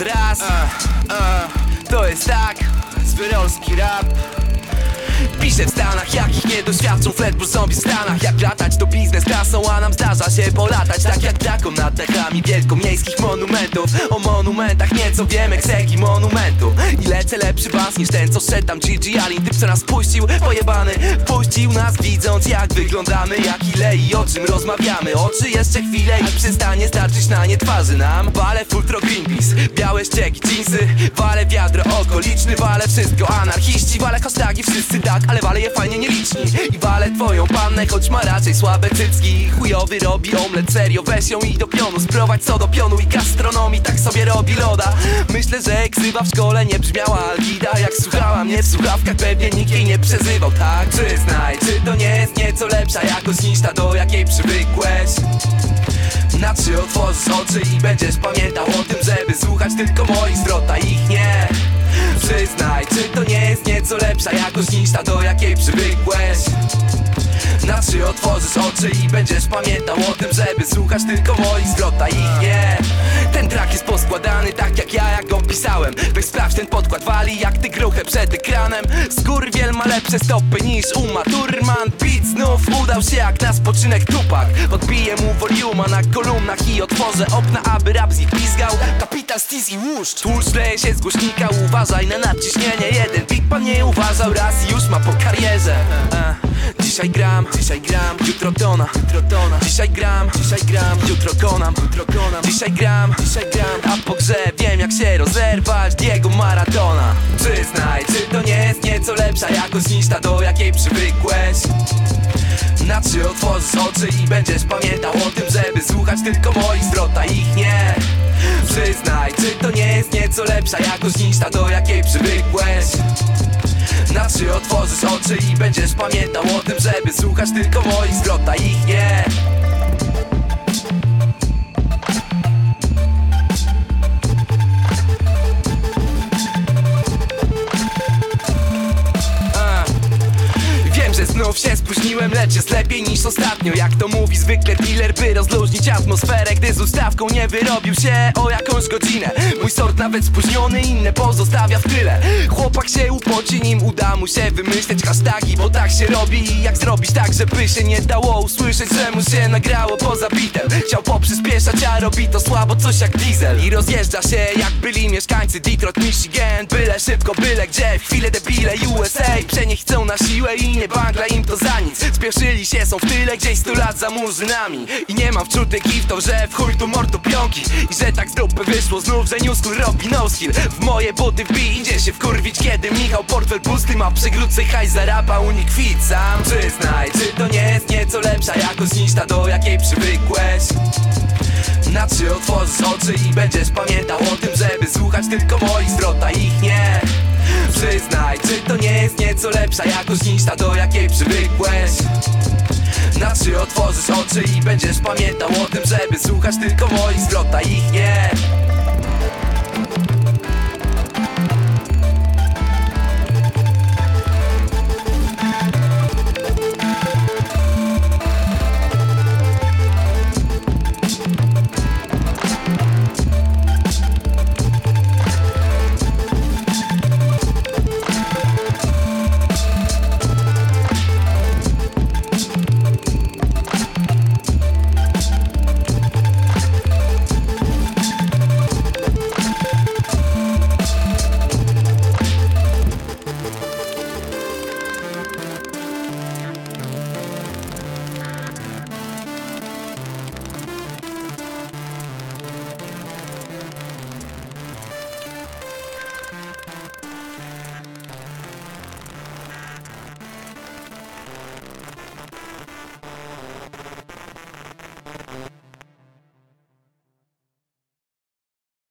Raz, raz To jest tak Zwyrolski rap. Piszę w Stanach, jakich nie doświadczą Flatbush zombie w Stanach. Jak latać to biznes klasą, a nam zdarza się polatać. Tak jak drakon nad dachami wielkomiejskich monumentów. O monumentach nieco wiem, eksegi monumentu. I lecę lepszy bas niż ten, co szedł tam Gigi Alin. Typ, co nas puścił, pojebany Puścił nas widząc jak wyglądamy Jak ile i o czym rozmawiamy. Oczy jeszcze chwilę i przestanie starczyć na nie twarzy nam. Wale futro Greenpeace, białe ścieki, jeansy Wale wiadro okoliczny, wale wszystko. Anarchiści, wale hashtagi, wszyscy tak Ale wale je fajnie I wale twoją pannę, choć ma raczej słabe cycki. Chujowy robi omlet, serio weź ją i do pionu. Sprowadź co do pionu i gastronomii tak sobie robi loda. Myślę, że ksywa w szkole nie brzmiała Algida Jak słuchała mnie w słuchawkach pewnie nikt jej nie przezywał. Tak, przyznaj, czy to nie jest nieco lepsza jakość niż ta do jakiej przywykłeś? Na trzy otworzysz oczy i będziesz pamiętał o tym, nieco lepsza jakość niż ta, do jakiej przywykłeś. Na trzy otworzysz oczy i będziesz pamiętał o tym, żeby słuchać tylko moich zwrot, a ich nie. Ten track jest poskładany tak jak ja, jak go pisałem Weź sprawdź ten podkład wali jak ty gruchę przed ekranem. Skurwiel ma lepsze stopy niż Thurman Beat się jak na spoczynek tupak. Odbiję mu voluma na kolumnach i otworzę okna, aby rap z pizgał Kapitan Stiz i łuszcz Tłuszcz leje się z głośnika, uważaj na nadciśnienie. Jeden Big Pan nie uważał. Raz już ma po karierze. Dzisiaj gram, dzisiaj gram, jutro tona, jutro tona Dzisiaj gram, dzisiaj gram, jutro konam, jutro konam. Dzisiaj gram, dzisiaj gram, a po grze wiem jak się rozerwać. Diego Maratona Przyznaj, czy to nie lepsza jakość niż ta do jakiej przywykłeś? Na trzy otworzysz oczy i będziesz pamiętał o tym, żeby słuchać tylko moich zwrot, a ich nie Przyznaj, czy to nie jest nieco lepsza jakość niż ta do jakiej przywykłeś? Na trzy otworzysz oczy i będziesz pamiętał o tym, żeby słuchać tylko moich zwrot, a ich nie znów się spóźniłem, lecz jest lepiej niż ostatnio. Jak to mówi zwykle dealer, by rozluźnić atmosferę Gdy z ustawką nie wyrobił się o jakąś godzinę. Mój sort nawet spóźniony, inne pozostawia w tyle. Chłopak się upoci, nim uda mu się wymyśleć hashtagi Bo tak się robi. I jak zrobić tak, żeby się nie dało usłyszeć Że mu się nagrało poza bitem? Chciał poprzyspieszać, a robi to słabo, coś jak diesel. I rozjeżdża się jak byli mieszkańcy Detroit, Michigan. Byle szybko, byle gdzie, w chwilę debile USA Przenieść chcą na siłę i nie bangla im to za nic. Spieszyli się, są w tyle gdzieś stu lat za murzynami. I nie mam wczutek i w to, że w chuj tu mordu pionki. I że tak z dupy wyszło znów, że new school robi no skill. W moje buty wbij, idzie się wkurwić Kiedy Michał portfel pusty ma. Przegródce hajs zarapa u nich kwit sam. Przyznaj, czy to nie jest nieco lepsza jakość niż ta do jakiej przywykłeś? Na trzy otworzysz oczy i będziesz pamiętał o tym, żeby słuchać tylko moich zwrot, a ich nie Przyznaj, czy to nie jest nieco lepsza jakość niż ta do jakiej przywykłeś? Na trzy otworzysz oczy i będziesz pamiętał o tym, żeby słuchać tylko moich zwrot, a ich nie